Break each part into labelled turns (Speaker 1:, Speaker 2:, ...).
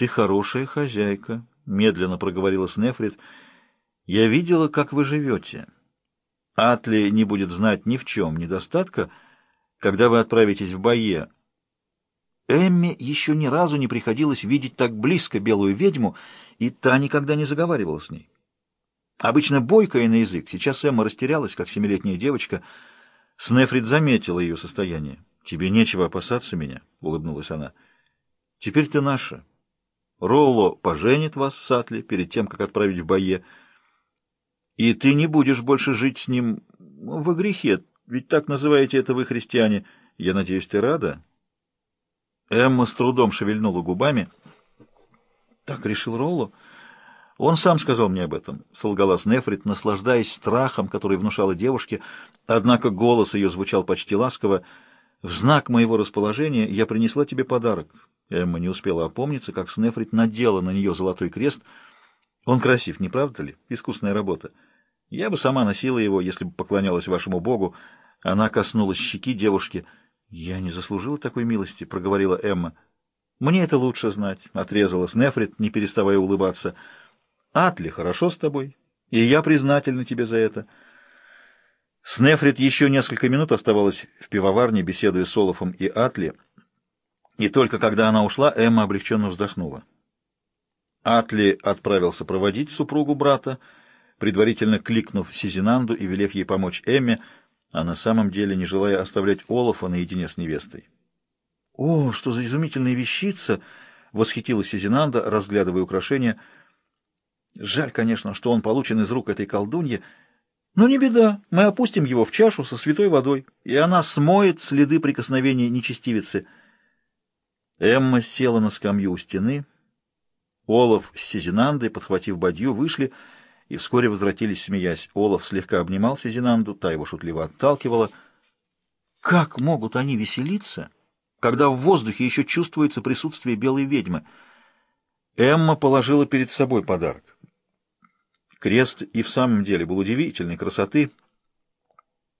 Speaker 1: «Ты хорошая хозяйка», — медленно проговорила Снефрит. «Я видела, как вы живете. Атли не будет знать ни в чем недостатка, когда вы отправитесь в Бае. Эмме еще ни разу не приходилось видеть так близко белую ведьму, и та никогда не заговаривала с ней. Обычно бойкая на язык, сейчас Эмма растерялась, как семилетняя девочка. Снефрит заметила ее состояние. «Тебе нечего опасаться меня», — улыбнулась она. «Теперь ты наша». Ролло поженит вас в Сатле перед тем, как отправить в Бае, и ты не будешь больше жить с ним во грехе, ведь так называете это вы, христиане. Я надеюсь, ты рада?» Эмма с трудом шевельнула губами. «Так решил Ролло?» «Он сам сказал мне об этом», — солгала Снефрит, наслаждаясь страхом, который внушала девушке, однако голос ее звучал почти ласково. «В знак моего расположения я принесла тебе подарок. Эмма не успела опомниться, как Снефрит надела на нее золотой крест. Он красив, не правда ли? Искусная работа. Я бы сама носила его, если бы поклонялась вашему Богу. Она коснулась щеки девушки. «Я не заслужила такой милости», — проговорила Эмма. «Мне это лучше знать», — отрезала Снефрит, не переставая улыбаться. «Атли, хорошо с тобой, и я признательна тебе за это». Снефрит еще несколько минут оставалась в пивоварне, беседуя с Олафом и Атли, — и только когда она ушла, Эмма облегченно вздохнула. Атли отправился проводить супругу брата, предварительно кликнув Сизинанду и велев ей помочь Эмме, а на самом деле не желая оставлять Олафа наедине с невестой. «О, что за изумительная вещица!» — восхитилась Сизинанда, разглядывая украшения. «Жаль, конечно, что он получен из рук этой колдуньи, но не беда, мы опустим его в чашу со святой водой, и она смоет следы прикосновения нечестивицы». Эмма села на скамью у стены. Олаф с Сизинандой, подхватив бадью, вышли и вскоре возвратились, смеясь. Олаф слегка обнимал Сизинанду, та его шутливо отталкивала. Как могут они веселиться, когда в воздухе еще чувствуется присутствие белой ведьмы? Эмма положила перед собой подарок. Крест и в самом деле был удивительной красоты.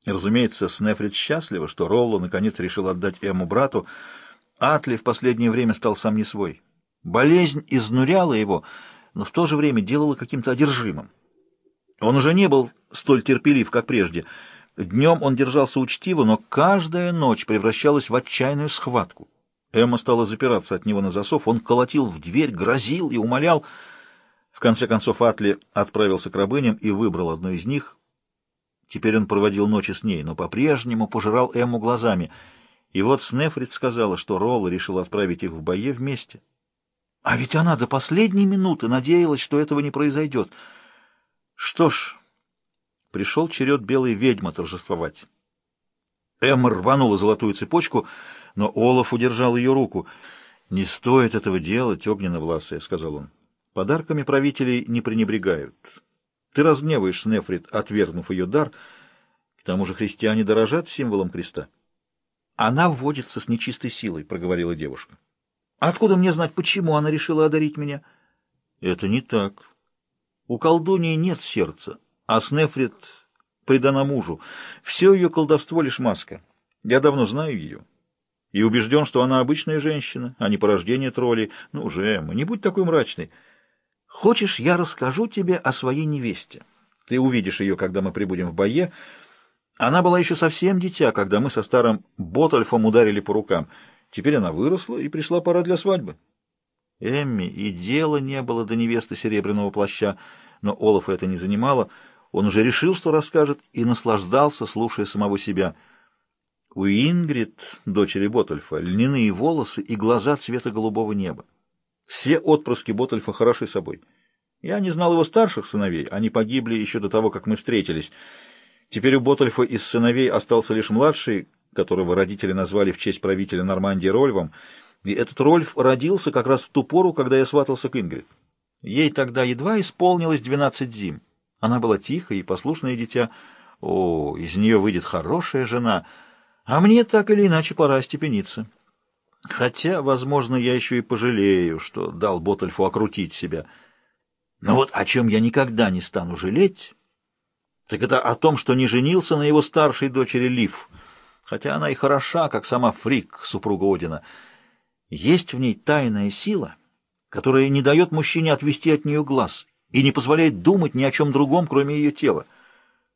Speaker 1: Разумеется, Снефрит счастлива, что Ролло наконец решил отдать Эмму брату, Атли в последнее время стал сам не свой. Болезнь изнуряла его, но в то же время делала каким-то одержимым. Он уже не был столь терпелив, как прежде. Днем он держался учтиво, но каждая ночь превращалась в отчаянную схватку. Эмма стала запираться от него на засов, он колотил в дверь, грозил и умолял. В конце концов Атли отправился к рабыням и выбрал одну из них. Теперь он проводил ночи с ней, но по-прежнему пожирал Эмму глазами — и вот Снефрит сказала, что Ролл решил отправить их в бое вместе. А ведь она до последней минуты надеялась, что этого не произойдет. Что ж, пришел черед белой ведьмы торжествовать. Эмма рванула золотую цепочку, но Олаф удержал ее руку. «Не стоит этого делать, огненно-власая», — сказал он. «Подарками правителей не пренебрегают. Ты разгневаешь Снефрит, отвергнув ее дар. К тому же христиане дорожат символом креста». Она вводится с нечистой силой, — проговорила девушка. Откуда мне знать, почему она решила одарить меня? Это не так. У колдуньи нет сердца, а Снефрит предана мужу. Все ее колдовство — лишь маска. Я давно знаю ее. И убежден, что она обычная женщина, а не порождение троллей. Ну, уже, Эмма, не будь такой мрачной. Хочешь, я расскажу тебе о своей невесте? Ты увидишь ее, когда мы прибудем в бое, — она была еще совсем дитя, когда мы со старым Ботальфом ударили по рукам. Теперь она выросла, и пришла пора для свадьбы. Эмми и дела не было до невесты серебряного плаща, но Олафа это не занимало. Он уже решил, что расскажет, и наслаждался, слушая самого себя. У Ингрид, дочери Ботальфа, льняные волосы и глаза цвета голубого неба. Все отпрыски Ботальфа хороши собой. Я не знал его старших сыновей, они погибли еще до того, как мы встретились. Теперь у Ботальфа из сыновей остался лишь младший, которого родители назвали в честь правителя Нормандии Рольфом, и этот Рольф родился как раз в ту пору, когда я сватался к Ингрид. Ей тогда едва исполнилось двенадцать зим. Она была тихая и послушное дитя. О, из нее выйдет хорошая жена, а мне так или иначе пора степениться. Хотя, возможно, я еще и пожалею, что дал Ботальфу окрутить себя. Но вот о чем я никогда не стану жалеть так это о том, что не женился на его старшей дочери Лив, хотя она и хороша, как сама Фрик, супруга Одина. Есть в ней тайная сила, которая не дает мужчине отвести от нее глаз и не позволяет думать ни о чем другом, кроме ее тела.